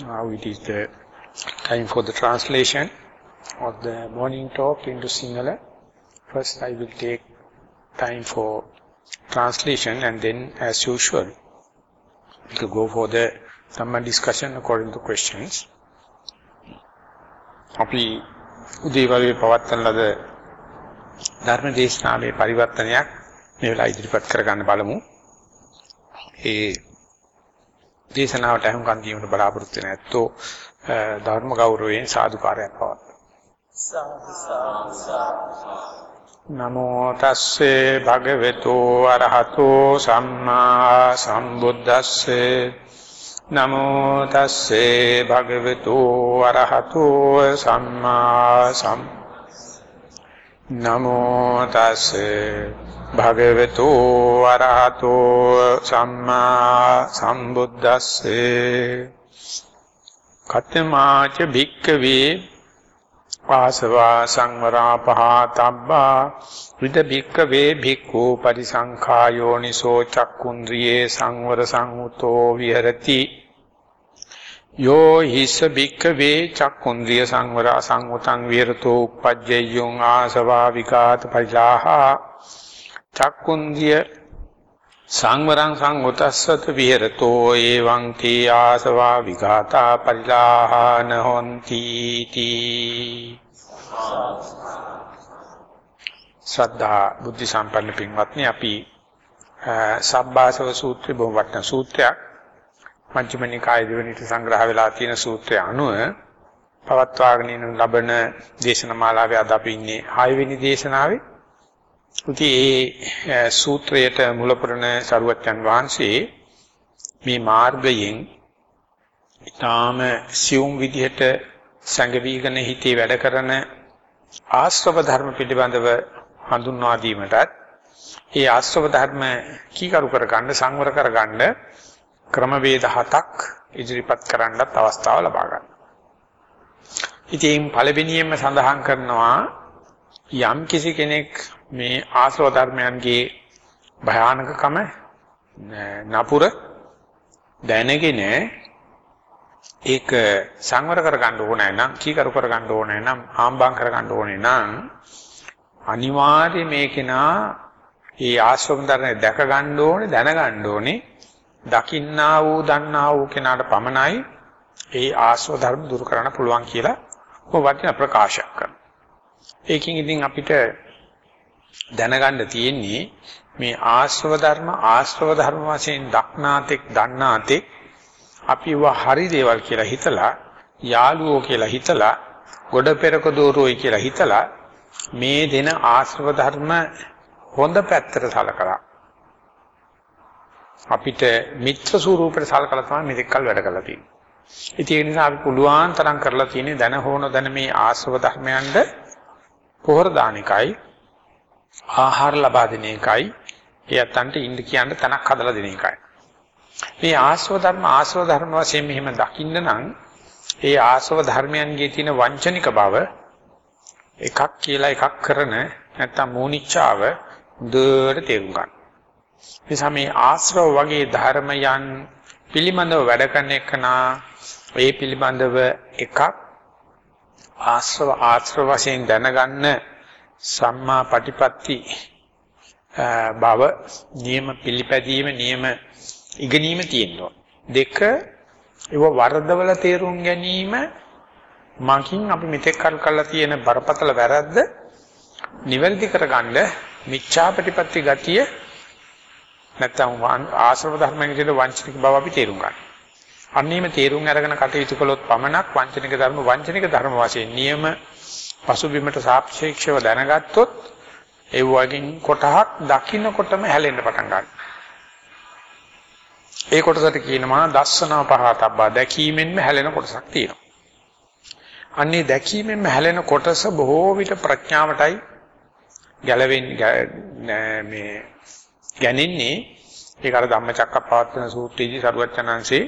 Now it is the time for the translation of the morning talk into Sinhala. First I will take time for translation and then as usual we will go for the Dhamma discussion according to questions. අපි උදේවරුේ පවත්වන ලද ධර්ම දේශනාවේ පරිවර්තනයක් මේ වෙලාව ඉදිරිපත් කරගන්න බලමු. ඒ දේශනාවට අහුම්කන් දීමට බලාපොරොත්තු වෙන ඇත්තෝ ධර්ම ගෞරවයෙන් සාදුකාරයක් පවත්වනවා. නමෝ තස්සේ භගවතු අරහතෝ සම්මා සම්බුද්දස්සේ නමෝ තස්සේ භගවතු අරහතෝ සම්මා සම් නමෝ තස්සේ භගවතු අරහතෝ සම්මා සම්බුද්දස්සේ කතමාච භික්කවේ ආසවා සංවරා පහතබ්බා විද භික්කවේ භික්ඛු පරිසංඛායෝනිසෝ චක්කුන්ද්‍රියේ සංවර සංහුතෝ විහෙරති යෝ හිස භික්කවේ චක්කුන්ද්‍රිය සංවරා සංහුතං විහෙරතෝ uppajjeyun ආසවා විකාත පරිලාහා චක්කුන්දිය සංවරං සංගතස්සත විහෙරතෝ එවං තී ආසවා විඝාතා පරිලාහන හොಂತಿ තී ශ්‍රද්ධා බුද්ධ සම්පන්න පින්වත්නි අපි සබ්බාසව සූත්‍රය බොහොම වටිනා සූත්‍රයක්. මජ්ක්‍ධිම නිකායේ දෙවෙනිට සංග්‍රහ වෙලා තියෙන සූත්‍රය අනුව පවත්වාගෙන යන ලබන දේශනමාලාවේ අද අපි ඉන්නේ 6 වෙනි දේශනාවේ. ඉතින් ඒ සූත්‍රයට මුලපුරන සරුවච්චන් වහන්සේ මේ මාර්ගයෙන් ඊටාම සියුම් විදිහට සංගවිගන හිතේ වැඩ කරන ආශ්‍රව ධර්ම පිළිබඳව හඳුන්වා දීමටත් ඒ ආශ්‍රව ධර්ම කීකරු කරගන්න සංවර කරගන්න ක්‍රමවේද හතක් ඉදිරිපත් කරන්නත් අවස්ථාව ලබා ගන්න. ඉතින් පළවෙනියෙන්ම සඳහන් කරනවා යම් කිසි කෙනෙක් මේ ආශ්‍රව ධර්මයන්ගේ භයානකකම නපුර දැනගෙන ඒක සංවර කරගන්න ඕනේ නම් කීකරු කරගන්න ඕනේ නම් ආම්බම් කරගන්න ඕනේ නම් අනිවාර්යයෙන් මේකේනා ඒ ආශ්‍රම ධර්මය දැක ගන්න ඕනේ දැනගන්න ඕනේ දකින්නා වූ දන්නා වූ කෙනාට පමණයි ඒ ආශ්‍රව ධර්ම දුරු කරන්න පුළුවන් කියලා ඔය වටින ප්‍රකාශයක් කරනවා. ඒකෙන් ඉතින් අපිට දැනගන්න තියෙන්නේ මේ ආශ්‍රව ධර්ම ආශ්‍රව ධර්ම වශයෙන් දක්නාතෙක් දන්නාතෙක් අපිව හරි දේවල් කියලා හිතලා යාළුවෝ කියලා හිතලා ගොඩ පෙරක දෝරෝයි කියලා හිතලා මේ දෙන ආශ්‍රව ධර්ම හොඳ පැත්තට සලකලා අපිට මිත්‍ර ස්වරූපයට සලකලා තමයි මෙතෙක්කල් වැඩ කරලා තියෙන්නේ. ඉතින් ඒ නිසා අපි පුළුවන් තරම් කරලා තියෙන්නේ දැන හෝන දැන මේ ආශ්‍රව ධර්මයන්ට පොහොර දාන එකයි ආහාර ලබා දෙන එකයි එයත්න්ට ඉන්න කියන්න තනක් හදලා දෙන එකයි. මේ ආශ්‍රව ධර්ම ආශ්‍රව ධර්ම වශයෙන් මෙහෙම දකින්න නම් ඒ ආශ්‍රව ධර්මයන්ගේ තියෙන වංචනික බව එකක් කියලා එකක් කරන නැත්තම් මූනිච්චාව දුර තේරුම් ගන්න. නිසා මේ ආශ්‍රව වගේ ධර්මයන් පිළිබඳව වැඩ කරන එකනා ඒ පිළිබඳව එකක් ආශ්‍රව ආශ්‍රව වශයෙන් දැනගන්න සම්මා පටිපatti බව නියම පිළිපැදීම නියම ඉගෙනීම තියෙනවා. දෙක ඒව වරදවල තේරුම් ගැනීම මකින් අපි මෙතෙක් කල් කරලා තියෙන බරපතල වැරද්ද නිවැරදි කරගන්න මිච්ඡා ප්‍රතිපatti ගතිය නැත්තම් ආශ්‍රව ධර්මයෙන් කියන වංචනික බව අපි තේරුම් ගන්න. අන්නේම තේරුම් අරගෙන කටයුතු කළොත් පමණක් වංචනික ධර්ම වංචනික ධර්ම වශයෙන් නියම පසුබිමට සාපේක්ෂව දැනගත්තොත් ඒ වගේ කොටහක් දකින්නකොටම හැලෙන්න පටන් ගන්නවා. ඒ කොටසට කියනවා දස්සනව පහතබ්බා දැකීමෙන්ම හැලෙන කොටසක් තියෙනවා. අන්නේ දැකීමෙන්ම හැලෙන කොටස බොහෝ විට ප්‍රඥාවටයි ගැලවෙන්නේ මේ ගැනෙන්නේ ඒක අර ධම්මචක්කප්පවත්තන සූත්‍රයේදී සරුවචනංශේ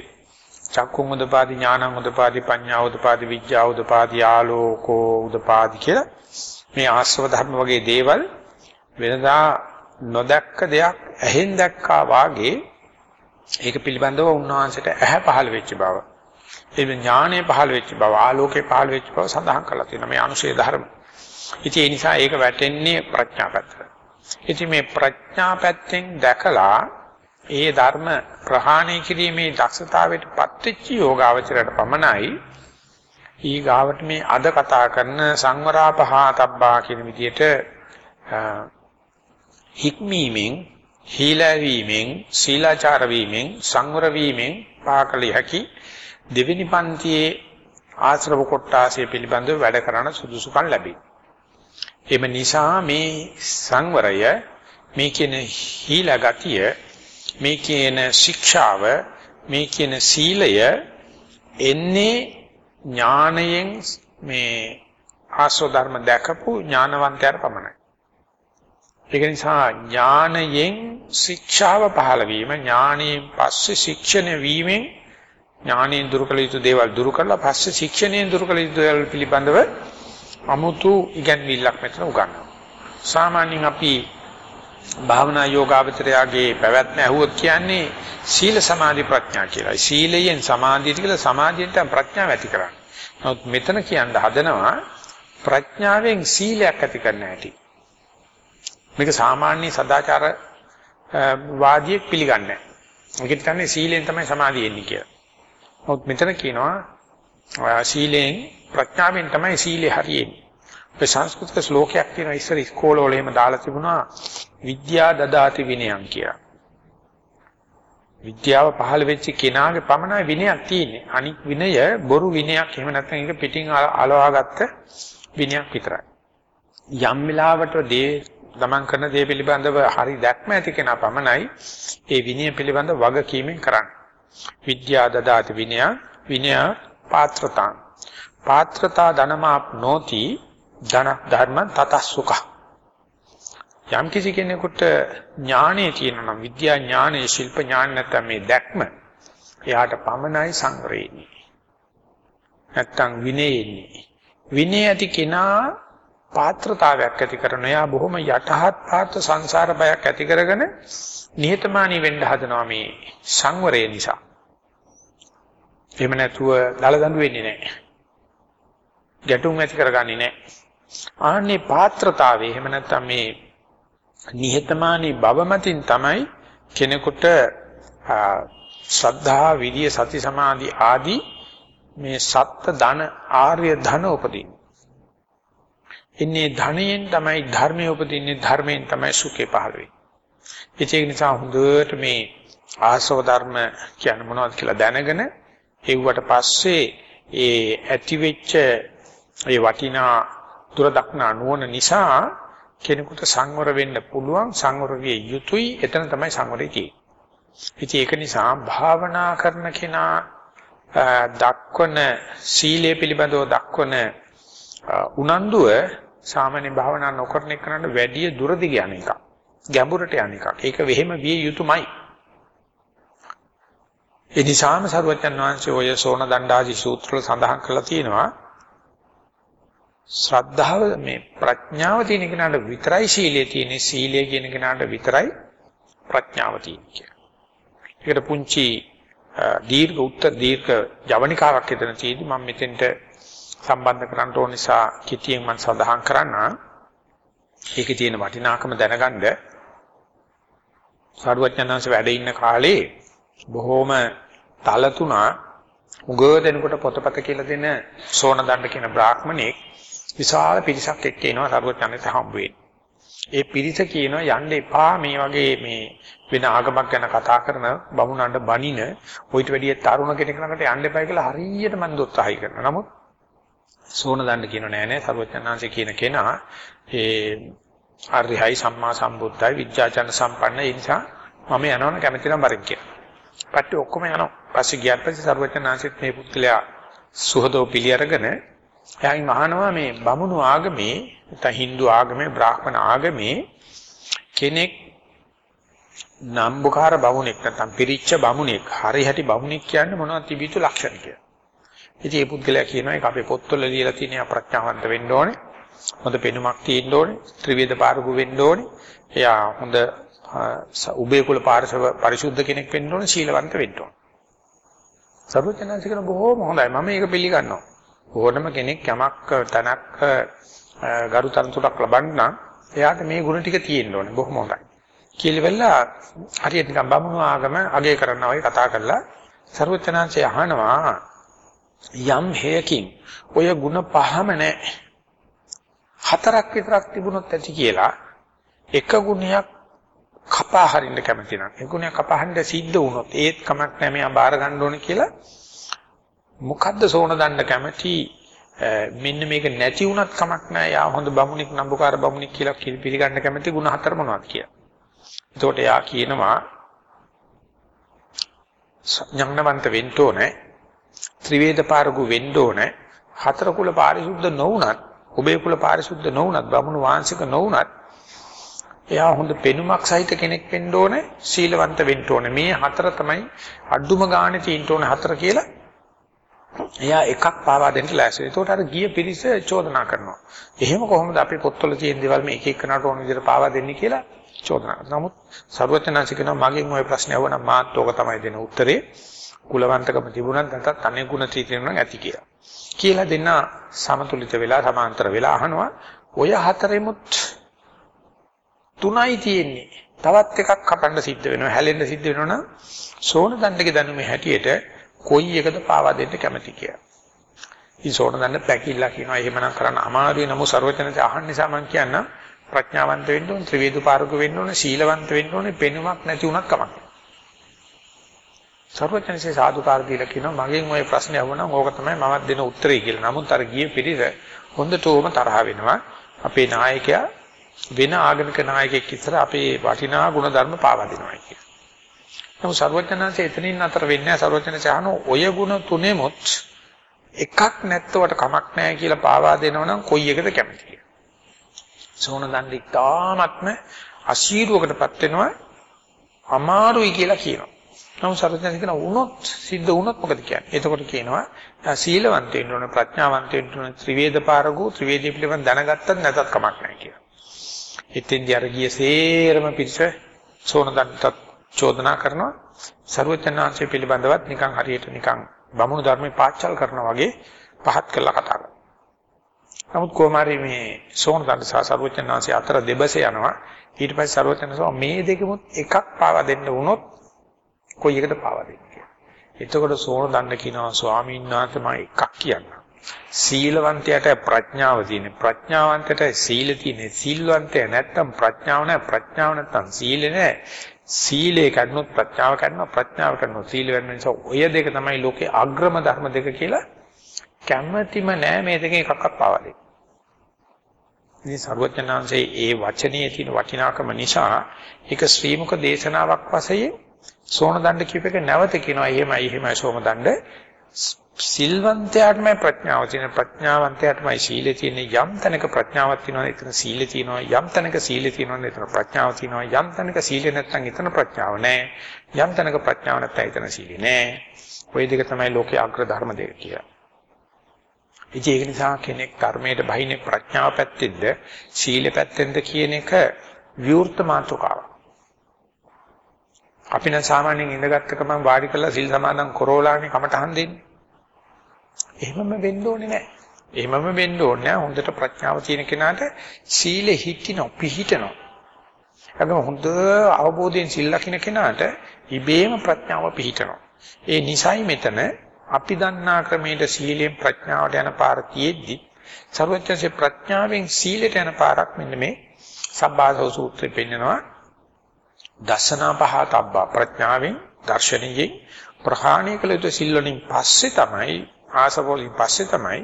චක්කුම් උදපාදි ඥානං උදපාදි පඤ්ඤා උදපාදි විඥා උදපාදි ආලෝකෝ උදපාදි කියලා මේ ආශ්‍රව ධර්ම වගේ දේවල් වෙනදා නොදැක්ක දෙයක් ඇහෙන් දැක්කා වාගේ ඒක පිළිබඳව උන්වහන්සේට ඇහැ පහළ වෙච්ච බව. ඒ ඥානය පහළ වෙච්ච බව, ආලෝකේ පහළ වෙච්ච බව සඳහන් කරලා තියෙනවා. මේ අනුශේ ධර්ම. ඉතින් ඒ නිසා ඒක වැටෙන්නේ ප්‍රඥා පැත්තට. ඉතින් මේ ප්‍රඥා පැත්තෙන් දැකලා ඒ ධර්ම ප්‍රහාණය කිරීමේ දක්ෂතාවයට පත්වෙච්ච යෝගාවචරයට පමණයි ඊ ගාවට මේ අද කතා කරන සංවරාපහාතබ්බා කියන විදිහට හික්මීමෙන් හීලවීමෙන් සීලාචාර වීමෙන් සංවර වීමෙන් පාකලිය හැකි දෙවෙනි පන්තියේ ආශ්‍රව කොටාසය පිළිබඳව වැඩ කරන සුදුසුකම් ලැබේ. එම නිසා මේ සංවරය මේ කියන හීලා ගතිය මේ කියන ශික්ෂාව මේ කියන සීලය එන්නේ ඥාණයෙන් මේ ආසෝ ධර්ම දැකපු ඥානවන්තයර පමණයි. ඒක නිසා ඥාණයෙන් ශික්ෂාව පහළ වීම ඥාණයෙන් පස්සේ ශික්ෂණය වීමෙන් ඥාණයෙන් දුරු කළ යුතු දේවල් දුරු කරලා පස්සේ ශික්ෂණයෙන් දුරු කළ යුතු දේවල් පිළිබඳව අමුතු ඉගැන්විල්ලක් මෙතන උගන්වනවා. සාමාන්‍යයෙන් අපි භාවනා යෝගාවචරයාගේ පැවැත්ම ඇහුවොත් කියන්නේ සීල සමාධි ප්‍රඥා කියලා. සීලයෙන් සමාධියට කියලා සමාධියට ප්‍රඥාව ඇති කරන්නේ. නමුත් මෙතන කියන්න හදනවා ප්‍රඥාවෙන් සීලයක් ඇති කරන්න ඇති. මේක සාමාන්‍ය සදාචාර වාදියෙක් පිළිගන්නේ නැහැ. ඒකත් කියන්නේ සීලෙන් තමයි සමාධිය එන්නේ කියලා. නමුත් මෙතන කියනවා සීලෙන් ප්‍රඥාවෙන් තමයි සීලේ හරියෙන්නේ. ඒ සංස්කෘතික ශ්ලෝකයක් තියෙනවා ඉස්සර ඉස්කෝලවල එහෙම දාලා තිබුණා විද්‍යා දදාති විනයං කියලා. විද්‍යාව පහළ වෙච්ච කෙනාගේ පමණයි විනයක් තියෙන්නේ. අනික් විනය බොරු විනයක්. එහෙම නැත්නම් ඒක පිටින් අලවාගත්ත විනයක් විතරයි. යම් වෙලාවට දේ ගමන් කරන දේ පිළිබඳව හරි දැක්ම ඇති කෙනා පමණයි ඒ විනය පිළිබඳව වගකීමෙන් කරන්නේ. විද්‍යා දදාති විනය විනය පාත්‍රතාං. පාත්‍රතා ධනමාප් නොති ධන ධර්ම තතස්සුක. යම් කිසි කෙනෙකුට ඥානෙ තියෙනවා නම් විද්‍යා ඥානෙ ශිල්ප ඥාන නැත්නම් මේ දැක්ම එයාට පමණයි සංවරේ ඉන්නේ නැත්නම් විනේ ඉන්නේ විනේ ඇති කෙනා පාත්‍රතාවයක් ඇති කරන එයා බොහොම යටහත් පාත්‍ර සංසාර බයක් ඇති කරගෙන නිහතමානී වෙන්න හදනවා මේ සංවරය නිසා. එහෙම නැතුව දලදඬු වෙන්නේ නැහැ. ගැටුම් ඇති කරගන්නේ නැහැ. ආන්නේ පාත්‍රතාවය එහෙම නැත්නම් මේ නිහතමානී බව මතින් තමයි කෙනෙකුට ශ්‍රද්ධා, විරිය, සති, සමාධි ආදී මේ සත්ත්ව ධන ආර්ය ධන උපදින්නේ. ඉන්නේ ධනයෙන් තමයි ධර්මයේ උපදින්නේ ධර්මයෙන් තමයි සුඛේ පහළ වෙන්නේ. ඒක නිසා හොඳට මේ ආසව ධර්ම කියන්නේ මොනවද කියලා දැනගෙන එව්වට පස්සේ ඒ ඇති වෙච්ච ඒ වටිනා දුර දක්නා නුවණ නිසා කෙනෙකුට සංවර වෙන්න පුළුවන් සංවර විය යුතුයි එතන තමයි සංවරය තියෙන්නේ. ඒක නිසා භාවනා කරන කෙනා දක්වන සීලය පිළිබඳව දක්වන උනන්දුව සාමාන්‍ය භාවනා නොකරන එකනට වැඩි දුර දිග යන එකක්. ගැඹුරට යන එකක්. ඒක වෙහෙම විය යුතුමයි. ඒ නිසාම සරුවචන් වහන්සේ ඔය සෝන දණ්ඩාදී සූත්‍රවල සඳහන් කරලා තියෙනවා ශ්‍රද්ධාව මේ ප්‍රඥාව තියෙන කෙනාට විතරයි සීලය තියෙන්නේ සීලය කියන කෙනාට විතරයි ප්‍රඥාව තියෙන්නේ කියලා. ඒකට පුංචි දීර්ඝ උත්තර දීර්ඝ ජවනිකාවක් එතන තියෙදි මම මෙතෙන්ට සම්බන්ධ කරන්න ඕන නිසා කිතියෙන් මම සඳහන් කරන්න ඒකේ තියෙන වටිනාකම දැනගන්න සාරුවචනංශ වැඩ ඉන්න කාලේ බොහොම තල තුනා උගව දෙනකොට පොතපත කියලා දෙන සෝන දණ්ඩ කියන බ්‍රාහ්මණෙක් විශාල පිරිසක් එක්ක එනවා සරුවචනංශ හම්බ ඒ පිරිස කියනවා යන්න එපා මේ වගේ මේ වෙන ආගමක් ගැන කතා කරන බමුණන්ට බනින ඔయిత වැඩිය තරුණ කෙනෙක් ළඟට යන්න එපා කියලා හරියට මම දොස්සහයි කරනවා. නමුත් සෝන දණ්ඩ කියනෝ නෑ නෑ සර්වඥාන්සේ කියන කෙනා ඒ අරිහයි සම්මා සම්බුද්ධයි විද්‍යාචන සම්පන්න ඒ නිසා මම යනවන කැමති නම් වරින් කියලා. පැත්තේ ඔක්කොම යනවා. පස්සේ ගියාට පස්සේ සර්වඥාන්සේත් මේ පුත්කලයා සුහදෝ පිළි අරගෙන එයාගෙන් අහනවා මේ බමුණු ආගමේ නැත්නම් Hindu ආගමේ බ්‍රාහ්මණ ආගමේ කෙනෙක් නම්බුකාර බමුණෙක් නැත්නම් පිරිච්ච බමුණෙක් හරි හැටි බමුණෙක් කියන්නේ මොනවද තිබිතු ලක්ෂණ කියලා. ඉතින් මේ පුද්ගලයා කියනවා ඒක අපේ පොත්වල ලියලා තියෙන අප්‍රඥාවන්ත වෙන්න ඕනේ. හොඳ පෙනුමක් තියෙන්න ඕනේ. ත්‍රිවේද පාරගු වෙන්න ඕනේ. එයා හොඳ උභය කුල පාරිශව පරිශුද්ධ කෙනෙක් වෙන්න ඕනේ. සීලවන්ත වෙන්න ඕනේ. සර්වඥාන්සේ කියන බොහෝම හොඳයි. මම මේක පිළිගන්නවා. ඕනම කෙනෙක් යමක් තනක් ගරුතරතුරක් ලබන්න නම් එයාට මේ ගුණ ටික තියෙන්න ඕනේ. බොහොම හොඳයි. කියලා හරියට නිකන් බමුණු ආගම අගය කරනවා වගේ කතා කරලා සර්වඥාන්සේ අහනවා යම් හේයකින් ඔය ಗುಣ පහම නැහැ. හතරක් විතරක් තිබුණොත් ඇති කියලා එක ගුණයක් කපා හරින්න කැමති නම්. ඒ ගුණයක් කපා හරින්න සිද්ධ වුණොත් ඒත් කමක් නැහැ මෙයා බාර ගන්න ඕනේ කියලා. මොකද්ද සෝන දණ්ඩ කැමති? මෙන්න මේක නැති වුණත් කමක් නැහැ. යා හොඳ බමුණෙක් නම්බුකාර බමුණෙක් කියලා පිළිගන්න කැමති ಗುಣ හතර මොනවද කියලා. එතකොට යා කියනවා ඥානවන්ත වෙන්න ඕනේ. ත්‍රිවේද පාරගු වෙන්න ඕනේ. හතර කුල පාරිශුද්ධ නොවුනත් ඔබේ කුල පාරිශුද්ධ නොවුනත් බමුණු වංශික නොවුනත් එයා හොඳ පෙනුමක් සහිත කෙනෙක් වෙන්න ඕනේ සීලවන්ත වෙන්න ඕනේ මේ හතර තමයි අඩුම ගානේ තියෙන්න ඕනේ හතර කියලා එයා එකක් පාවා දෙන්න ලෑස්ති. ඒකට අර ගිය පිරිස චෝදනා කරනවා. එහෙම කොහොමද අපි පොත්වල තියෙන දේවල් මේ එක එකනට ඕන විදිහට පාවා දෙන්නේ කියලා චෝදනා කරනවා. නමුත් සර්වඥාන්සේ කියනවා මගෙන් ওই ප්‍රශ්නේ අහුවනම් මාත් ඕක තමයි දෙන උත්තරේ. කුලවන්තකම තිබුණත් නැත්නම් තනේ ගුණ තියෙනවා ඇති කියලා. කියලා දෙන්න සමතුලිත වෙලා සමාන්තර වෙලා අහනවා ඔය හතරෙමුත් තුනයි තියෙන්නේ. තවත් එකක් කපන්න සිද්ධ වෙනවා. හැලෙන්න සිද්ධ වෙනවා නම් සෝන දණ්ඩකේ දනුමේ හැටියට කොයි එකද පාවා දෙන්න කැමති කියලා. ඉතින් සෝන දණ්ඩ පැකිලා කියනවා. එහෙමනම් කරන්න අමාරුයි. නමුත් ਸਰවචනත අහන්න නිසා මම කියන්නම් ප්‍රඥාවන්ත වෙන්න ඕන, ත්‍රිවේදු පාරක වෙන්න ඕන, සීලවන්ත වෙන්න ඕන, පෙනුමක් නැති උනත් කමක් නැහැ. සර්වඥන්සේ සාදුකාර දීලා කියනවා මගෙන් ওই ප්‍රශ්නේ අහුණා ඕක තමයි මමත් දෙන උත්තරේ කියලා. නමුත් අර ගියේ පිළිස හොඳටම තරහ වෙනවා. අපේ නායකයා වෙන ආගමික නායකයෙක් ඉස්සර අපේ වටිනා ගුණ ධර්ම පාවා දෙනවා කියන. නමුත් ਸਰවඥාන්සේ එතනින් අතර වෙන්නේ ਸਰවඥාන්සේ අහන ඔය ගුණ තුනේමොත් එකක් නැත්තවට කමක් නැහැ කියලා පාවා දෙනවනම් කොයි එකද කැමති කියලා. සෝන දණ්ඩ ඉතාමත්ම අශීරුවකටපත් වෙනවා අමාරුයි කියලා කියනවා. නමුත් සර්වඥයන් කියන වුණොත් සිද්ධ වුණොත් මොකද කියන්නේ? එතකොට කියනවා සීලවන්ත වෙන්න ඕන ප්‍රඥාවන්ත වෙන්න ඕන ත්‍රිවේද පාරගෝ ත්‍රිවේදී පිළිවන් දැනගත්තත් නැතත් කමක් නැහැ කියලා. එතෙන්දී අර ගිය සේරම පිටස සෝන දණ්ඩට චෝදනා කරනවා සර්වඥාන්සේ පිළිබඳවත් නිකන් හරියට නිකන් බමුණු ධර්මේ පාච්චල් කරනවා වගේ පහත් කරලා කතා කරනවා. නමුත් කොමාරි මේ සෝන දණ්ඩ සහ සර්වඥාන්සේ අතර දෙබස යනවා. ඊට පස්සේ සර්වඥාන්සේ මේ දෙකෙමුත් එකක් පාවා දෙන්න වුණොත් කොයි එකද පාවා දෙන්නේ කියලා. එතකොට සෝන දණ්ඩ කියනවා ස්වාමීන් වහන්සේ මම එකක් කියන්නම්. සීලවන්තයට ප්‍රඥාව තියෙන ප්‍රඥාවන්තයට සීල තියෙන සීලවන්තය නැත්තම් ප්‍රඥාව නැහැ. ප්‍රඥාව නැත්තම් සීල නැහැ. සීලේ කඩනොත් ප්‍රඥාව කඩනවා. ප්‍රඥාව කඩනොත් සීල වෙන නිසා ඔය දෙක තමයි ලෝකේ අග්‍රම ධර්ම දෙක කියලා කැමැතිම නෑ මේ දෙකෙන් එකක්වත් පාවා දෙන්න. ඉතින් සර්වඥාන්සේ ඒ වචනේ තියෙන වටිනාකම නිසා ඒක ශ්‍රීමුක දේශනාවක් වශයෙන් සෝන දණ්ඩ කියප එක නැවත කියනවා. එහෙමයි එහෙමයි සෝම දණ්ඩ සිල්වන්තයාටමයි ප්‍රඥාව තියෙන ප්‍රඥාවන්තයාටමයි සීලේ තියෙන යම් තැනක ප්‍රඥාවක් තියෙනවා එතන සීලේ තියෙනවා යම් තැනක සීලේ තියෙනවා එතන ප්‍රඥාව තියෙනවා යම් තැනක සීලේ නැත්නම් එතන ප්‍රඥාව නැහැ යම් තැනක ප්‍රඥාව නැත්නම් එතන සීලේ නැහැ ওই දෙක තමයි ලෝකයේ අග්‍ර ධර්ම දෙක කියලා ඉතින් ඒක නිසා කෙනෙක් ධර්මයට බහිනේ ප්‍රඥාව පැත්තෙන්ද සීල පැත්තෙන්ද කියන එක විවෘත මාතෘකාවක්. අපි නම් සාමාන්‍යයෙන් ඉඳගත්ත ගමන් වාඩි කරලා සිල් සමාදන් කරෝලානේ කමටහන් දෙන්නේ. එහෙමම වෙන්න ඕනේ නැහැ. එහෙමම වෙන්න ඕනේ නැහැ. හොඳට ප්‍රඥාව තියෙන කෙනාට සීලෙ හිටිනො පිහිටනො. ඒකම හොඳ අවබෝධයෙන් සිල් ලකින කෙනාට ඉබේම ප්‍රඥාව පිහිටනවා. ඒ නිසයි මෙතන අපි දන්නා ක්‍රමයට සීලයෙන් ප්‍රඥාවට යන පාර තියෙද්දි සර්වඥසේ ප්‍රඥාවෙන් සීලයට යන පාරක් මෙන්න මේ සබ්බාසව සූත්‍රයේ පෙන්නනවා දසනා පහතබ්බා ප්‍රඥාවෙන් දර්ශනීයෙන් ප්‍රහාණය කළ යුතු සිල්වලින් පස්සේ තමයි ආසවලින් පස්සේ තමයි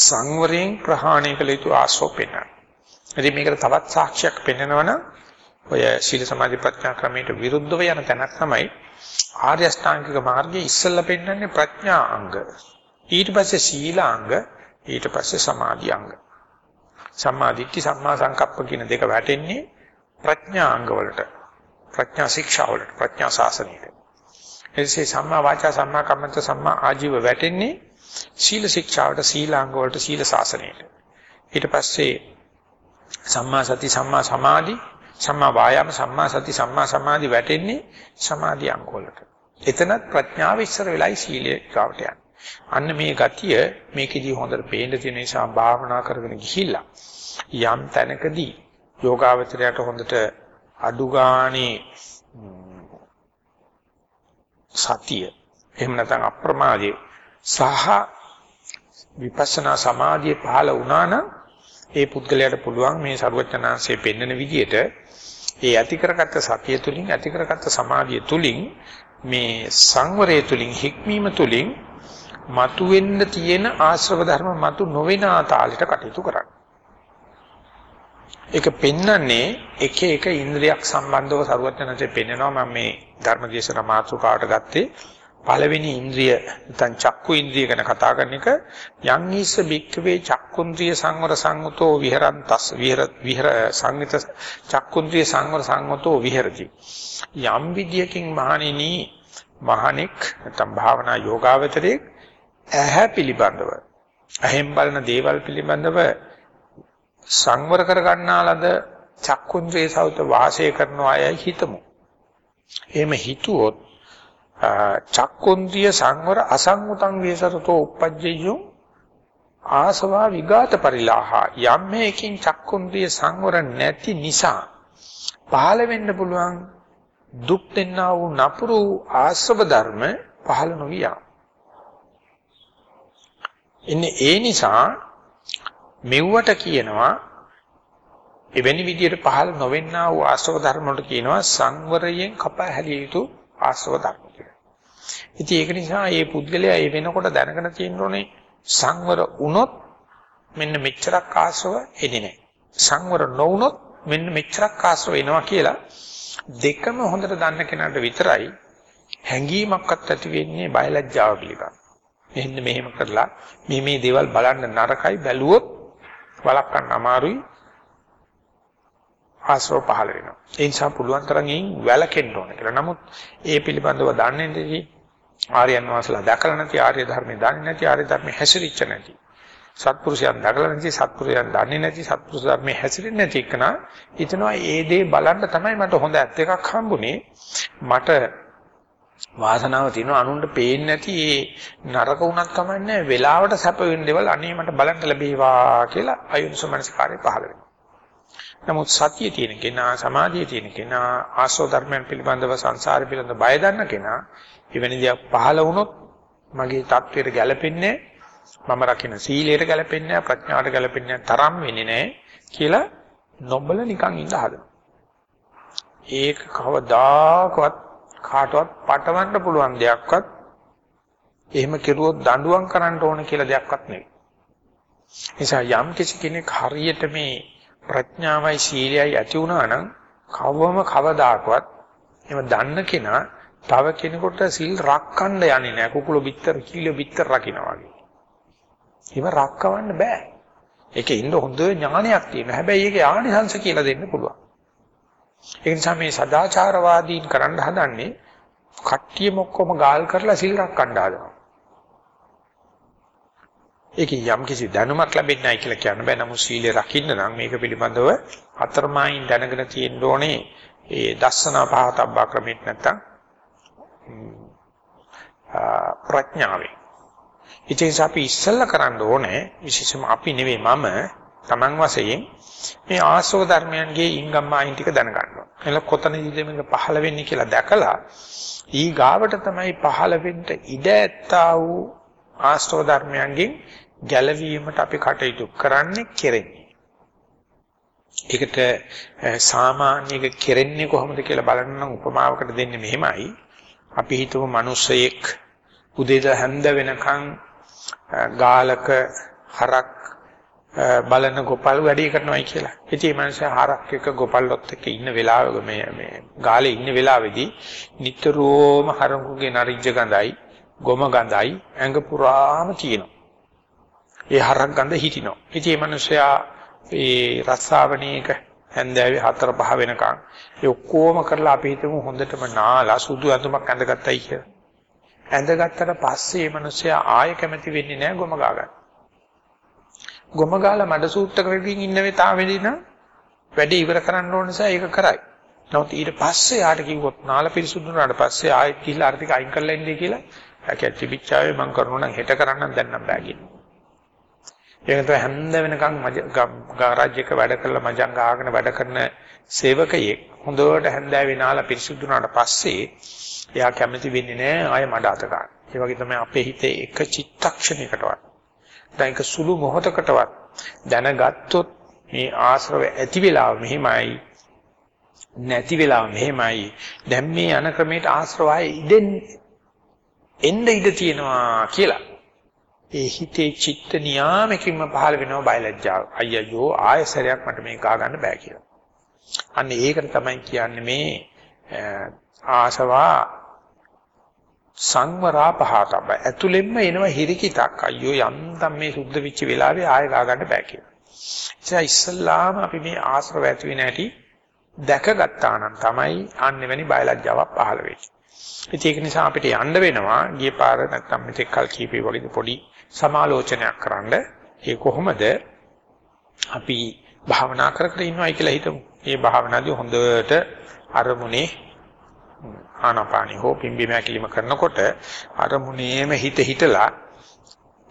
සංවරයෙන් ප්‍රහාණය කළ යුතු ආසෝපෙන. ඉතින් මේකට තවත් සාක්ෂියක් පෙන්නනවනම් ඔය සීල සමාධි ප්‍රඥා ක්‍රමයට විරුද්ධව යන තැනක් තමයි ආර්ය අෂ්ටාංගික මාර්ගයේ ඉස්සෙල්ලා පෙන්වන්නේ ප්‍රඥා අංග. ඊට පස්සේ සීලාංග, ඊට පස්සේ සමාධි අංග. සම්මා දිට්ඨි සම්මා සංකප්ප කියන දෙක වැටෙන්නේ ප්‍රඥා අංග වලට. ප්‍රඥා ශික්ෂා වලට, ප්‍රඥා ශාසනයට. එසේ සම්මා වාචා සම්මා කම්මන්ත සම්මා ආජීව වැටෙන්නේ සීල ශික්ෂාවට, සීලාංග වලට, සීල ශාසනයට. ඊට පස්සේ සම්මා සති සම්මා සමාධි සම්මා වායාම සම්මා සති සම්මා සමාධි වැටෙන්නේ සමාධි අංග වලට. එතනත් ප්‍රඥාව ඉස්සර වෙලයි සීලයේ ගාවට යන්නේ. අන්න මේ ගතිය මේකෙදි හොඳට පේන්න තියෙන නිසා භාවනා කරගෙන ගිහිල්ලා යම් තැනකදී යෝගාවචරයට හොඳට අඩු ගානේ සතිය එහෙම නැත්නම් අප්‍රමාදයේ සහ විපස්සනා සමාධිය පහළ වුණා නම් ඒ පුද්ගලයාට පුළුවන් මේ ਸਰවඥාන්සේ පෙන්වන විදිහට ඒ ඇති කරගත්ත සතිය තුලින් ඇති කරගත්ත සමාධිය තුලින් මේ සංවරය තුලින් හික්මීම තුලින් මතුවෙන්න තියෙන ආශ්‍රව ධර්ම මතු නොවන තාලෙට කටයුතු කරන්න. ඒක පෙන්වන්නේ එක එක ඉන්ද්‍රියක් සම්බන්ධව ਸਰවඥාන්සේ පෙන්වනවා මම මේ ධර්මදේශන මාතෘකාවට ගත්තේ පළවෙනි ඉන්ද්‍රිය නැත්නම් චක්කු ඉන්ද්‍රිය ගැන කතා කරන එක. යං හිස්ස බික්කවේ චක්කුන්ද්‍රිය සංවර සංගතෝ විහරන්තස් විහර විහර සංගත චක්කුන්ද්‍රිය සංවර සංගතෝ විහරති. යම් විදියකින් මහණෙනි මහණෙක් නැත්නම් භාවනා යෝගාවචරයේ ඇහැ පිළිබඳව ඇහෙන් බලන දේවල් පිළිබඳව සංවර කර ගන්නාලද චක්කුන්ද්‍රිය සෞත වාසය කරන අයයි හිතමු එහෙම හිතුවොත් චක්කුන්ද්‍රිය සංවර අසංගතං වේසරතෝ uppajjeyum ආසවා විගාත පරිලාහ යම් මේකින් චක්කුන්ද්‍රිය සංවර නැති නිසා පහළ වෙන්න පුළුවන් දුක් දෙන්නා වූ නපුරු ආශ්‍රව ධර්ම පහළ නොවියා. ඉන්නේ ඒ නිසා මෙව්වට කියනවා එවැනි විදියට පහළ නොවෙන්නා වූ ආශ්‍රව ධර්ම වලට කියනවා සංවරයෙන් කපා හැලිය යුතු ආශ්‍රව ධර්ම කියලා. ඉතින් ඒක නිසා මේ පුද්ගලයා ඒ වෙනකොට දැනගෙන තියෙන්න ඕනේ සංවර වුණොත් මෙන්න මෙච්චරක් ආශ්‍රව එන්නේ නැහැ. සංවර නොවුනොත් මෙන්න මෙච්චරක් ආශ්‍රව එනවා කියලා දෙකම හොඳට දන්න කෙනාට විතරයි හැඟීමක්වත් ඇති වෙන්නේ බයලජ්ජාව පිළිබඳ. මෙන්න මෙහෙම කරලා මේ මේ දේවල් බලන්න නරකයි බැලුවොත් වළක්වන්න අමාරුයි ආශ්‍රව පහළ වෙනවා. ඒ නිසා පුළුවන් තරම් එයින් වැළකෙන්න ඕන කියලා. නමුත් ඒ පිළිබඳව දන්නේ නැති ආර්යයන් වහන්සේලා දැකලා නැති ආර්ය ධර්මයේ දන්නේ නැති ආර්ය ධර්මයේ හැසිරිච්ච නැති. සත්පුරුෂයන් දැකලා නැති සත්පුරුෂයන් දන්නේ නැති සත්පුරුෂ ධර්මයේ හැසිරෙන්නේ නැති එකන හිතනවා ඒ දේ බලන්න තමයි මට හොඳ ඇත්ත එකක් හම්බුනේ. මට වාසනාව තියෙනවා. අනුන්ට පේන්නේ නැති ඒ නරක වුණත් කමන්නේ වෙලාවට සැප වෙන දේවල් අනේ මට බලන්න ලැබේවා කියලා අයුන්සමනස්කාරය පහළ වෙනවා. නමුත් සතිය තියෙන කෙනා සමාධිය තියෙන කෙනා ආසෝ ධර්මයන් පිළිබඳව සංසාරය පිළිබඳව බය දන්න කෙනා එවැනි දේවල් පහළ වුණොත් මගේ தത്വයට ගැළපෙන්නේ මම රකින්න සීලයට ගැළපෙන්නේ ප්‍රඥාවට ගැළපෙන්නේ තරම් වෙන්නේ නැහැ කියලා නොබල නිකන් ඉඳ හදනවා. ඒක කවදාකවත් කාටවත් පටවන්න පුළුවන් දෙයක්වත් එහෙම කෙරුවොත් දඬුවම් කරන්න ඕන කියලා දෙයක්වත් නෙවෙයි. නිසා යම් කිසි කෙනෙක් හරියට මේ ප්‍රඥාවයි සීලයයි ඇති වුණා නම් කවවම කවදාකවත් එහෙම දන්න කෙනා තව කෙනෙකුට සිල් රැකන්න යන්නේ නැහැ කුකුල බිත්තර කීල බිත්තර රකින්නවා වගේ. ඒව රැකවන්න බෑ. ඒකේ ඉන්න හොඳ ඥානයක් තියෙනවා. හැබැයි ඒකේ ආනිසංශ කියලා දෙන්න පුළුවන්. ඒ නිසා මේ සදාචාරවාදීන් කරන්න හදන්නේ කට්ටියම ඔක්කොම ගාල් කරලා සිල් රැකන්න හදනවා. ඒකේ යම් කිසි දැනුමක් ලැබෙන්නේ නැහැ කියලා කියන්න බෑ. නමුත් සීලය රකින්න නම් මේක පිළිබඳව අතරමයින් දැනගෙන තියෙන්න ඕනේ. ඒ දස්සනා පහතබ්බා ක්‍රමෙත් නැත්තම් ප්‍රඥාවෙන්. ඉතින් අපි ඉස්සෙල්ලා කරන්න ඕනේ විශේෂම අපි නෙවෙයි මම Taman වශයෙන් මේ ආශ්‍රව ධර්මයන්ගේ ඉංගම් මායින් ටික දැනගන්නවා. එල කොතනදීද මේක පහළ වෙන්නේ කියලා දැකලා ඊ ගාවට තමයි පහළ වෙන්න ඉඩ ඇත්තා වූ ආශ්‍රව ධර්මයන්ගෙන් ගැලවීමට අපි කටයුතු කරන්නේ කෙරෙන්නේ. ඒකට සාමාන්‍යක කෙරෙන්නේ කොහොමද කියලා බලන්න නම් උපමාවකට දෙන්නේ මෙහෙමයි. අපි හිතමු මිනිස්සෙක් උදේට හැන්ද වෙනකන් ගාලක හරක් බලන ගොපල් වැඩි කරනවායි කියලා. ඉතින් මේ මිනිස්සු හරක් එක ගොපල්ලොත් එක්ක ඉන්න වෙලාවක මේ මේ ගාලේ ඉන්න වෙලාවේදී නිතරම හරකුගේ නරිජ්ජ ගඳයි, ගොම ගඳයි ඇඟ පුරාම තියෙනවා. ඒ හරක් ගඳ හිටිනවා. ඉතින් මේ මිනිස්සයා ඒ රස්සාවණේක හැන්දෑවේ 4 5 වෙනකන් ඒ ඔක්කොම කරලා අපි හිතමු හොඳටම නාලා සුදු ඇඳුමක් ඇඳගත්තයි කියලා. ඇඳගත්තට පස්සේ මේ මිනිස්සයා ආයෙ කැමති වෙන්නේ නැහැ ගොම ගා ගන්න. ගොම ගාලා මඩ සූත්ත කරගෙන ඉන්න වෙතාවෙදී නම් වැඩේ ඉවර කරන්න ඕන නිසා ඒක කරයි. නමුත් ඊට පස්සේ යාට කිව්වොත් නාල පිරිසුදු වුණාට පස්සේ ආයෙත් ගිහිල්ලා අර ටික අයින් කරලා ඉන්නේ කියලා ඇකේ තිබිච්චාවේ මම කරනවා නම් හෙට කරන්නම් දැන් නම් බෑ කියනවා. ඒක තමයි හැන්ද වෙනකන් ගාරාජ් එක වැඩ කරලා මජං ගාගෙන වැඩ කරන සේවකයෙක් හොඳට හැන්දෑවේ නාලා පිරිසුදු වුණාට පස්සේ එයා කැමති වෙන්නේ නැහැ ආයෙ මඩ අත ගන්න. ඒ වගේ තමයි අපේ හිතේ එක චිත්තක්ෂණයකටවත් දැන් එක සුළු මොහොතකටවත් දැනගත්තොත් මේ ආශ්‍රව ඇති වෙලාව මෙහිමයි නැති වෙලාව මෙහෙමයි. දැන් මේ යන ක්‍රමයට ආශ්‍රවය ඉදෙන් එන්න ඉඩ තියෙනවා කියලා. ඒ හිතේ චිත්ත නියාමකින්ම පහළ වෙනවා බයලජ්ජාව. අයියෝ ආයසරයක් මට මේක ගා ගන්න බෑ කියලා. අන්න ඒකට තමයි කියන්නේ මේ ආසවා සංවරා පහතබ. ඇතුළෙන්ම එනවා හිරිකිතක්. අයියෝ යන්තම් මේ සුද්ධ වෙච්ච වෙලාවේ ආය ගා ගන්න බෑ කියලා. ඒ ඉස්සල්ලාම අපි මේ ආශ්‍රව ඇති වෙන හැටි දැකගත්තා නම් තමයි අන්නෙවැනි බයලජ්ජාවක් පහළ වෙන්නේ. ඒක නිසා අපිට යන්න වෙනවා ගිය පාර නැත්තම් මෙතෙක් කල් කීපේ වගේ පොඩි සමාලෝචනයක් කරන්න. ඒ කොහොමද අපි භාවනා කර කර ඉන්නවයි කියලා හිතමු. මේ භාවනාදී හොඳට අරමුණේ ආනාපානි හෝ පිම්බීම හැකිලිම කරනකොට අරමුණේම හිත හිතලා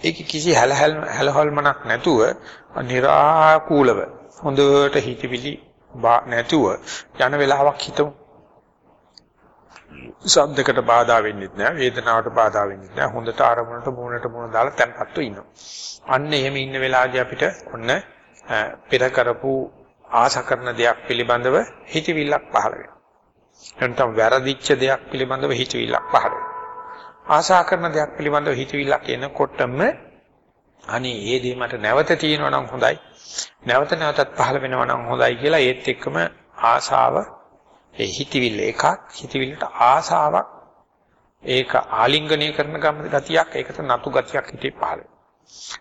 ඒක කිසි හැලහල්මනක් නැතුව निराකූලව හොඳට හිතවිලි නැතුව යන වෙලාවක් හිතමු. ශබ්දයකට බාධා වෙන්නේ නැහැ, වේදනාවට බාධා වෙන්නේ නැහැ. හොඳට ආරමුණට මූණට මූණ දාලා තැම්පත්ව ඉන්නවා. අන්න එහෙම ඉන්න වෙලාවදී අපිට ඔන්න පෙර කරපු ආශා කරන දෙයක් පිළිබඳව හිතවිල්ලක් පහළ වෙනවා. එතන වැරදිච්ච දෙයක් පිළිබඳව හිතවිල්ලක් පහළ වෙනවා. ආශා කරන දෙයක් පිළිබඳව හිතවිල්ලක් එනකොටම අනේ ඒ දේ මට නැවත තියෙනවා නම් හොඳයි. නැවත නැවතත් පහළ වෙනවා නම් හොඳයි කියලා ඒත් එක්කම ආශාව ඒ හිතවිල්ල එකක් හිතවිල්ලට ආශාවක් ඒක ආලිංගනය කරන ගමන ගතියක් ඒකට නතු ගතියක් හිතේ පහළ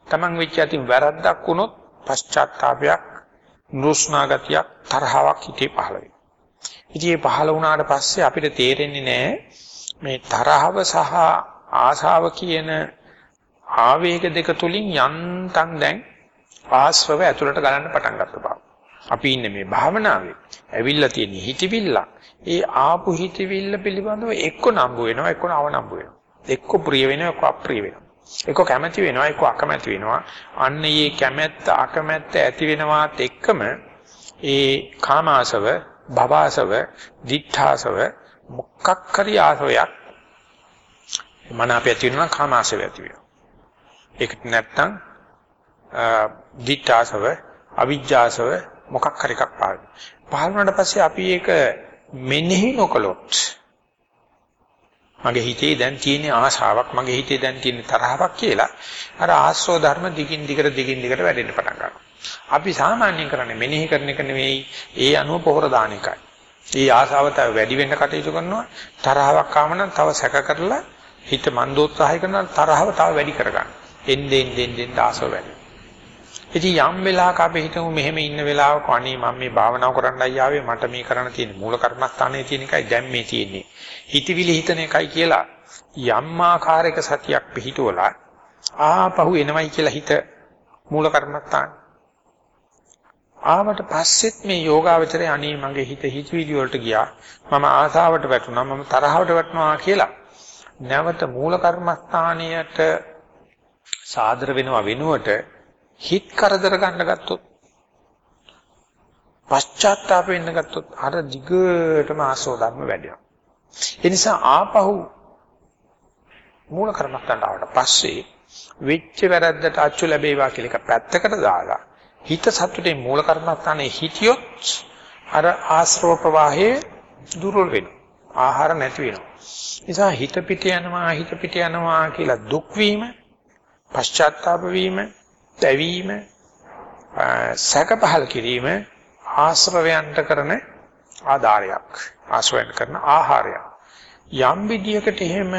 තමන් වෙච්ච අතින් වැරද්දක් වුණොත් පශ්චාත්තාවයක් නුස්නා ගතියක් තරහාවක් හිතේ පහළ වෙනවා. ඉතින් මේ පහළ වුණාට පස්සේ අපිට තේරෙන්නේ නැහැ මේ තරහව සහ ආශාව කියන ආවේග දෙක තුලින් යන්තම් දැන් ආශ්‍රව ඇතුළට ගලන්න පටන් ගත්ත බව. අපි ඉන්නේ මේ භාවනාවේ. ඇවිල්ලා තියෙන හිතවිල්ල. ඒ ආපු හිතවිල්ල පිළිබඳව එක්ක නම්බු වෙනවා එක්ක නවනම්බු වෙනවා. එක්ක ප්‍රිය වෙනවා එක්ක අප්‍රිය වෙනවා. එක්ක කැමැති වෙනවා එක්ක අකමැති වෙනවා. අන්න මේ කැමැත්ත අකමැත්ත ඇති වෙනවාත් එක්කම ඒ කාමාසව, භවාසව, දිඨාසව මොකක් හරි ආසවයක් මන අපේ ඇති වෙනවා කාමාසව ඇති වෙනවා. ඒකට නැත්තම් දිඨාසව, අවිජ්ජාසව මොකක් හරි එකක් පාන. පහළ වුණාට පස්සේ අපි ඒක මෙනෙහි නොකළොත් මගේ හිතේ දැන් තියෙන ආශාවක් මගේ හිතේ දැන් තියෙන තරහවක් කියලා අර ආශ්‍රෝ ධර්ම දිගින් දිගට දිගින් දිගට වැඩෙන්න පටන් ගන්නවා. අපි සාමාන්‍යයෙන් කරන්නේ මෙනෙහි කරන එක නෙවෙයි ඒ අනුව පොහොර දාන එකයි. ඒ ආශාව තව වැඩි වෙන්න කටයුතු කරනවා තරහවක් ආව නම් තව සැක කරලා හිත මන්දෝත්සාහය කරන තරහව තව වැඩි කරගන්න. එන්නේ එන්නේ එන්නේ ආශාව වැඩි. ඉතින් යම් වෙලාවක අපි හිතමු මෙහෙම ඉන්න වෙලාවක අනේ මම මේ භාවනාව කරන්නයි ආවේ මට මේ කරන්න තියෙන මූල කර්මස්ථානයේ තියෙන එකයි දැන් මේ තියෙන්නේ. හිතවිලි හිතන එකයි කියලා යම් ආකාරයක සතියක් පිහිටුවලා ආපහු එනවයි කියලා හිත මූල කර්මස්ථාන. ආවට පස්සෙත් මේ යෝගාවචරය අනේ මගේ හිත හිතවිලි වලට ගියා. මම ආසාවට වැටුණා මම තරහවට වැටුණා කියලා නැවත මූල කර්මස්ථානයට සාදර වෙනව වෙනුවට හිත කරදර ගන්න ගත්තොත් පශ්චාත්තාප වෙන්න ගත්තොත් අර දිගටම ආසෝ ධර්ම වැඩිනවා. ඒ නිසා ආපහු මූල කර්මස්ථානට ආවට පස්සේ වෙච්ච වැරද්දට අච්චු ලැබේවා කියලා එක පැත්තකට දාලා හිත සතුටේ මූල කර්මස්ථානයේ හිටියොත් අර ආශ්‍රව ප්‍රවාහයේ දුර්වල වෙනවා. ආහාර නැති වෙනවා. නිසා හිත පිට යනවා හිත පිට යනවා කියලා දුක් වීම පශ්චාත්තාප වීම දැවීම සැක පහල කිරීම ආශ්‍රවයන්ට කරන ආධාරයක් ආශ්‍රවයන් කරන ආහාරයක් යම් විදියකට එහෙම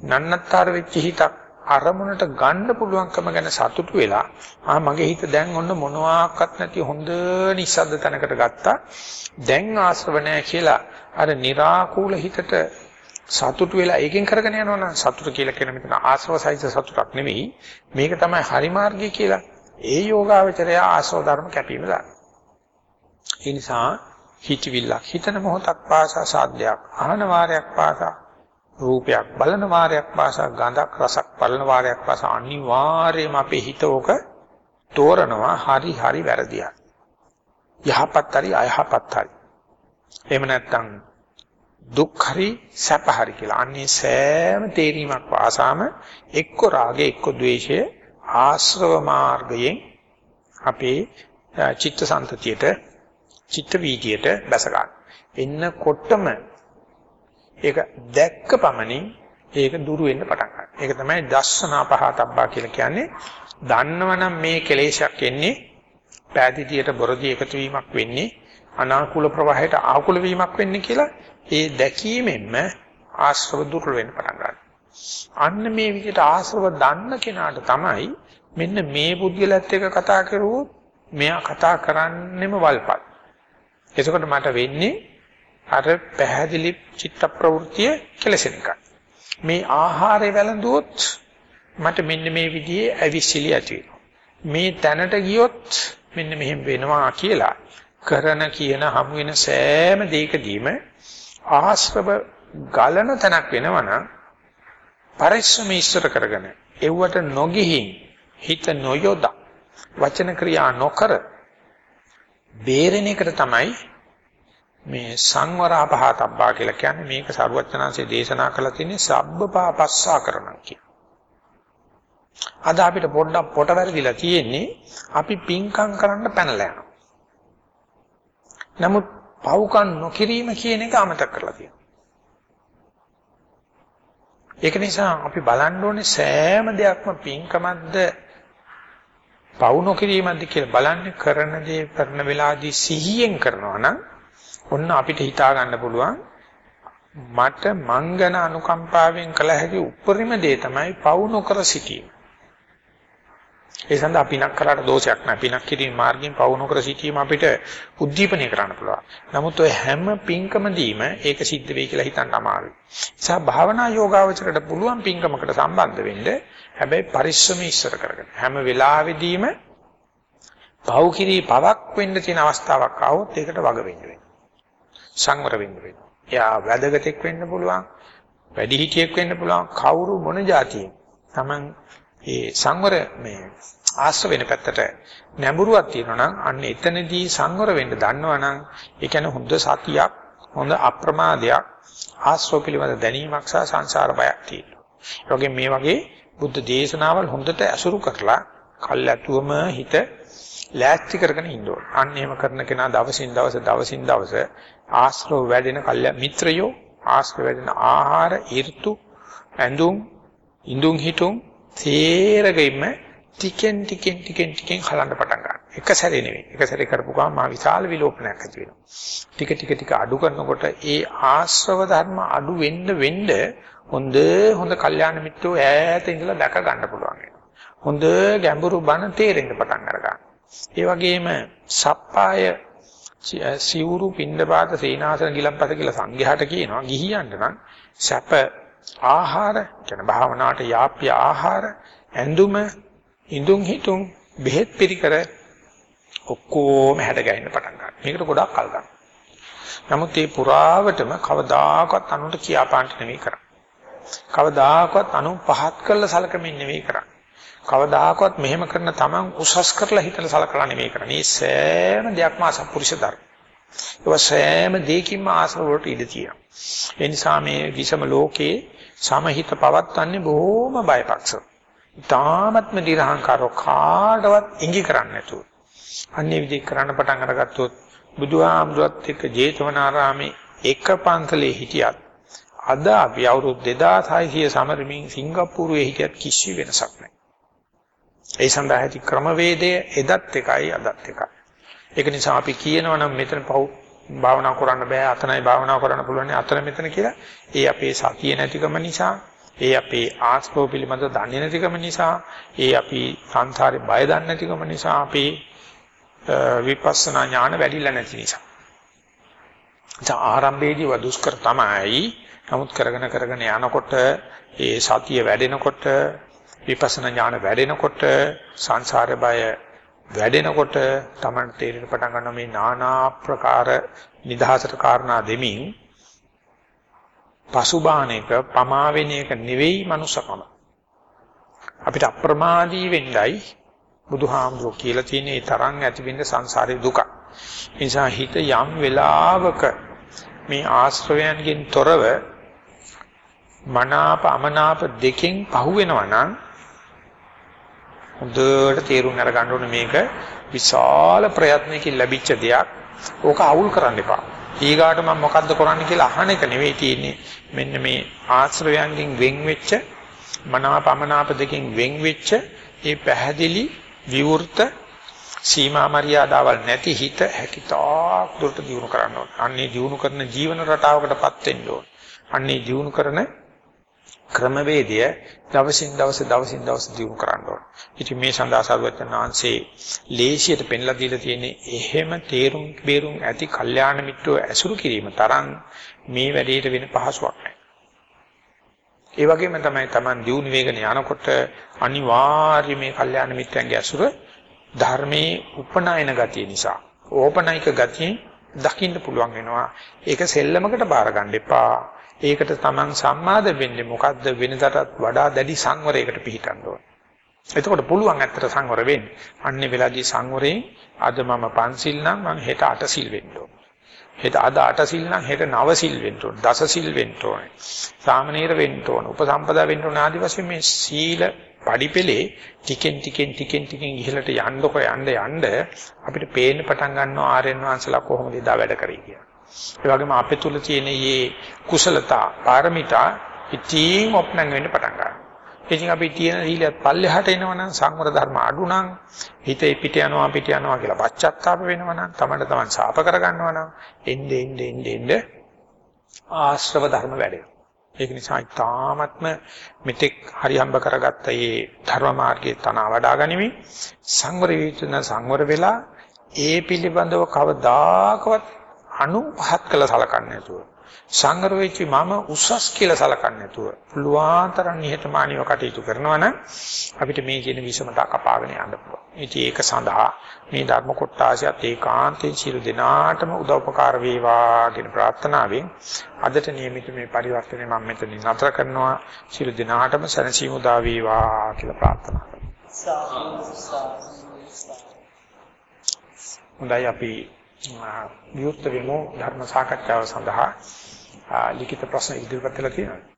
නන්නත්තර වෙච්ච හිතක් අරමුණට ගන්න පුළුවන්කම ගැන සතුටු වෙලා ආ මගේ හිත දැන් ඔන්න මොනවාක්වත් නැති හොඳ නිස්සද්ද තැනකට ගත්තා. දැන් ආශ්‍රව නැහැ කියලා. අර निराකූල හිතට සතුටු වෙලා ඒකෙන් කරගෙන යනවනම් සතුට කියලා කියන මෙතන ආශ්‍රවසයිස සතුටක් නෙවෙයි මේක තමයි හරි මාර්ගය කියලා. ඒ යෝගාවචරය ආශ්‍රව ධර්ම කැපීම දාන. ඒ නිසා හිතවිල්ලක් හිතන මොහොතක් පාසා සාද්දයක් අහන වාරයක් පාසා රූපයක් බලන වාරයක් පාසා ගඳක් රසක් බලන වාරයක් පාසා අනිවාර්යයෙන්ම අපේ හිත ඕක තෝරනවා හරි හරි වැරදියක් යහපත් හරි අයහපත් හරි. එහෙම නැත්නම් දුක් හරි සැප හරි කියලා. අන්නේ සෑම තේරීමක් වාසාම එක්ක රාගය එක්ක ද්වේෂය ආශ්‍රව මාර්ගයෙන් අපේ චිත්ත සන්තතියට චිත්ත වීදියට බැස ගන්න. එන්නකොටම ඒක දැක්ක පමණින් ඒක දුරු වෙන්න පටන් ගන්නවා. ඒක තමයි දස්සනා පහතබ්බා කියලා කියන්නේ. දන්නවනම් මේ කෙලේශයක් එන්නේ පෑදීතියට බොරදී එකතු වීමක් වෙන්නේ අනාකූල ප්‍රවාහයට ආකූල වීමක් වෙන්නේ කියලා ඒ දැකීමෙන්ම ආශ්‍රව දුර්වල වෙන්න පටන් ගන්නවා. අන්න මේ විදිහට ආශ්‍රව දන්න කෙනාට තමයි මෙන්න මේ පුද්ගලයාත් එක්ක කතා කරුවොත් මෙයා කතා කරන්නෙම වල්පල්. එතකොට මට වෙන්නේ අර පැහැදිලි චිත්ත ප්‍රවෘත්තිය කෙලසෙන එකයි. මේ ආහාරය වැළඳුවොත් මට මෙන්න මේ විදිහේ ඇවිසිලි ඇති මේ තැනට ගියොත් මෙන්න මෙහෙම වෙනවා කියලා කරන කියන හමු වෙන සෑම දෙයකදීම ආශ්‍රව ගලන තැනක් වෙනවනම් පරිස්සම ඉස්සර කරගෙන එව්වට නොගිහින් හිත නොයොදා වචන ක්‍රියා නොකර බේරෙන එකට තමයි මේ සංවරාපහතබ්බා කියලා කියන්නේ මේක සරුවචනාංශයේ දේශනා කළ තියෙන්නේ සබ්බපාපස්සා කරනවා කියන. අද අපිට පොඩ්ඩක් පොට වැරදිලා තියෙන්නේ අපි පිංකම් කරන්න පැනලා යනවා. නමුත් පව්කම් නොකිරීම කියන එක අමතක කරලා තියෙනවා. ඒක නිසා අපි බලන්න ඕනේ සෑම දෙයක්ම පිංකමක්ද පව් නොකිරීමක්ද කියලා බලන්නේ කරන දේ කරන වෙලාවේදී සිහියෙන් කරනවා නම් ඔන්න අපිට හිතා ගන්න පුළුවන් මට මංගන අනුකම්පාවෙන් කළ හැකි උපරිම දේ තමයි පව් නොකර සිටීම. ඒ සඳහා පිනක් කරාට දෝෂයක් නැහැ. පිනක් කිරීම මාර්ගයෙන් පවු නොකර සිටීම අපිට උද්දීපනය කරන්න පුළුවන්. නමුත් ඔය හැම පින්කමදීම ඒක සිද්ධ වෙයි කියලා හිතන්න අමාරුයි. නිසා භාවනා යෝගාවචරයට පුළුවන් පින්කමකට සම්බන්ධ වෙන්න හැබැයි පරිස්සම ඉස්සර කරගෙන හැම වෙලාවෙදීම පවු කිරී පවක් වෙන්න තියෙන අවස්ථාවක් ආවොත් ඒකට වග වෙන්න වෙනවා. සංවර වෙන්න වෙනවා. එයා වැදගත්ෙක් වෙන්න පුළුවන්. වැඩිහිටියෙක් වෙන්න පුළුවන්. කවුරු මොන જાතියෙක්. Taman ඒ සංවර මේ ආශ්‍ර වෙන පැත්තට නැඹුරුවක් තියෙනවා නම් අන්න එතනදී සංවර වෙන්න දන්නවනම් ඒ කියන්නේ හොඳ සතියක් හොඳ අප්‍රමාදයක් ආශ්‍රව පිළිබඳ දැනීමක් සහ සංසාර බයක් තියෙනවා. ඒ වගේ මේ වගේ බුද්ධ දේශනාවල් හොඳට අසුරු කරලා කල්ැතුවම හිත ලෑස්ති කරගෙන ඉන්න ඕන. අන්න එහෙම කරන කෙනා දවසින් දවස දවසින් දවස ආශ්‍රව වැඩෙන කල්ය මිත්‍රයෝ ආශ්‍රව වැඩෙන ආහාර, ඍතු, ඇඳුම්, ඉඳුන් හිටුම් තේරගෙයින්ම ටිකෙන් ටිකෙන් ටිකෙන් ටිකෙන් හලන්න පටන් ගන්නවා. එක සැරේ නෙවෙයි. එක සැරේ කරපු ගමන් මා විශාල විලෝපනයක් ඇති වෙනවා. ටික ටික ටික අඩු කරනකොට ඒ ආශ්‍රව ධර්ම අඩු වෙන්න වෙන්න හොඳ හොඳ කල්යාණ මිත්‍රෝ ඈත ඉඳලා දැක ගන්න පුළුවන් වෙනවා. හොඳ ගැඹුරු බණ තේරෙන්න පටන් අරගන්නවා. ඒ වගේම සප්පාය සිවුරු පින්ඩපාත සීනාසන ගිලම්පත කියලා සංඝයාට කියනවා ගිහියන්ට නම් සැප ආහාර කියන භාවනාවට යාප්‍ය ආහාර ඇඳුම ඉඳුන් හිටුන් බෙහෙත් පිළිකර ඔක්කොම හැඩ ගැහෙන්න පටන් ගන්නවා. මේකට ගොඩාක් කල් ගන්නවා. නමුත් මේ පුරාවටම කවදාකවත් අනුන්ට කියාපාන්න නෙමෙයි කරන්නේ. කවදාකවත් අනු පහත් කරලා සලකමින් නෙමෙයි කරන්නේ. කවදාකවත් මෙහෙම කරන තමන් උසස් කරලා හිතලා සලකලා නෙමෙයි කරන්නේ. මේ සෑම දෙයක්ම අසත්පුරුෂ ධර්ම. ඒ සෑම දෙයකින්ම ආශ්‍රව වලට ඉඩ තියෙනවා. ඒ නිසා මේ විෂම ලෝකේ සමහිත පවත්වන්නේ බොහොම බයපක්ෂව. ඊ타මත්ම දිරහංකාරෝ කාටවත් ඉඟි කරන්නේ නැතුව. අන්නේ විදිහ කරන්න පටන් අරගත්තොත් බුදුහාමුදුරත් එක්ක ජේතවනාරාමේ එක පන්සලේ හිටියත් අද අපි අවුරුදු 2600 සමරමින් සිංගප්පූරුවේ හිටියත් කිසි වෙනසක් නැහැ. ඒ සඳහා ඇති ක්‍රමවේදය එදත් එකයි අදත් එකයි. ඒක නිසා අපි කියනවා නම් මෙතන පව් භාවනා කරන්න බෑ අතනයි භාවනා කරන්න පුළුවන් අතන මෙතන කියලා. ඒ අපේ සතිය නැතිකම නිසා ඒ අපේ ආස්පෝ පිළිබඳ දන්නේ නැතිකම නිසා ඒ අපි සංසාරේ බය දන්නේ නැතිකම නිසා අපි විපස්සනා ඥාන වැඩිලා නැති නිසා. දැන් ආරම්භයේදී වදුස්කර තමයි. නමුත් කරගෙන කරගෙන යනකොට ඒ සතිය වැඩෙනකොට විපස්සනා ඥාන වැඩෙනකොට සංසාරේ බය වැඩෙනකොට Taman තේරෙන පටන් ගන්නවා මේ নানা ආකාර නිදහසට කාරණා දෙමින් පසුබාන එක පමා වෙන එක නෙවෙයි මනුස්සකම. අපිට අප්‍රමාදී වෙන්නයි බුදුහාමුදුරුවෝ කියලා තියෙන ඒ තරම් ඇතිවෙන්න සංසාරේ දුක. ඒ නිසා හිත යම් වෙලාවක මේ ආශ්‍රවයන්ගෙන් තොරව මනාප අමනාප දෙකෙන් පහු වෙනවා නම් හොඳට තේරුම් අරගන්න ඕනේ මේක විශාල ප්‍රයත්නකින් ලැබිච්ච දෙයක්. ඕක අවුල් කරන්න එපා. ඊගාට මම මොකද්ද කරන්න කියලා අහන එක නෙවෙයි තියෙන්නේ. මෙන්න මේ ආශ්‍රවයන්ගෙන් වෙන් වෙච්ච මනාපමනාප දෙකෙන් වෙන් වෙච්ච ඒ පැහැදිලි විවෘත සීමා මරියාදාවල් නැති හිත හැකිතාක් දුරට දියුණු කරන්න ඕන. අන්නේ දියුණු කරන ජීවන රටාවකටපත් වෙන්න ඕන. අන්නේ දියුණු කරන ක්‍රමවේදය දවසින් දවස දවසින් දවස දියුණු කරන්න ඕන. ඉතින් මේ සඳහා සර්වඥාන්සේ ලේසියට පෙන්ලා දීලා තියෙන්නේ එහෙම තේරුම් බේරුම් ඇති කල්යාණ මිත්‍රෝ ඇසුරු කිරීම තරම් මේ වැඩේට වෙන පහසුවක් නැහැ. ඒ වගේම තමයි Taman දියුණු වේගන යනකොට අනිවාර්යයෙන් මේ කල්යාණ මිත්‍රයන්ගේ ඇසුර ධර්මයේ උපනායන ගතිය නිසා ඕපනයික ගතියෙන් දකින්න පුළුවන් වෙනවා. ඒක සෙල්ලමකට බාර ගන්න එපා. ඒකට Taman සම්මාද වෙන්නේ මොකද්ද වෙනදටත් වඩා දැඩි සංවරයකට පිටින්න ඕන. එතකොට පුළුවන් ඇත්තට සංවර වෙන්න. අන්නේ වෙලාදී සංවරයෙන් අද මම පන්සිල් නම් මම හෙට අටසිල් වෙන්න ඕන. හෙට අද අටසිල් නම් හෙට නවසිල් වෙන්න ඕන. දසසිල් වෙන්න ඕනේ. සාමනීර වෙන්න ඕන. උපසම්පදා වෙන්න ඕන ආදි වශයෙන් මේ සීල පඩිපෙලේ ටිකෙන් ටිකෙන් ටිකෙන් ටිකෙන් ඉහළට යන්නකො යන්න යන්න අපිට පේන්න පටන් ගන්නවා ආර්යයන් වහන්සේලා කොහොමද ඉදා වැඩ කරේ කියලා. ඒ වගේම අපේ තුල තියෙන මේ කුසලතා, පාරමිතා ඉතින් ඔප්නං වෙන්න පටන් ගන්නවා. ඉතින් අපි තියෙන සීලයත් පල්ලෙහාට එනවනම් සංවර ධර්ම අඩු නම් හිතේ පිට යනවා පිට යනවා කියලා පශ්චාත්තාප වෙනවනම් තමන්ට තමන් ශාප කරගන්නවනම් එන්නේ එන්නේ එන්නේ ආශ්‍රව ධර්ම වැඩෙනවා. ඒක නිසා තාමත්ම මෙතෙක් හරිහම්බ කරගත්ත මේ ධර්ම මාර්ගයේ තන වඩා ගනිමින් සංවර වේචන සංවර වෙලා ඒ පිළිබඳව කවදාකවත් අනු පහත් කළ සලකන්නේ නැතුව සංගර වෙච්ච මම උසස් කියලා සලකන්නේ නැතුව පුළුවන් තරම් නිහතමානීව කටයුතු කරනවා නම් අපිට මේ කියන විෂමතා කපාගෙන යන්න පුළුවන්. ඉතින් ඒක සඳහා මේ ධර්ම කොටාසියත් ඒකාන්තයෙන් සියලු දෙනාටම උදව්පකාර වේවා කියන ප්‍රාර්ථනාවෙන් අදට නියමිත මේ පරිවර්තනය මම මෙතනින් නතර කරනවා. සියලු දෙනාටම සැනසීම උදා වේවා කියලා ප්‍රාර්ථනා කරනවා. හොඳයි අපි විවෘත වෙමු ධර්ම සාකච්ඡාව සඳහා. ලිඛිත ප්‍රශ්න ඉදිරිපත් කළා තියෙනවා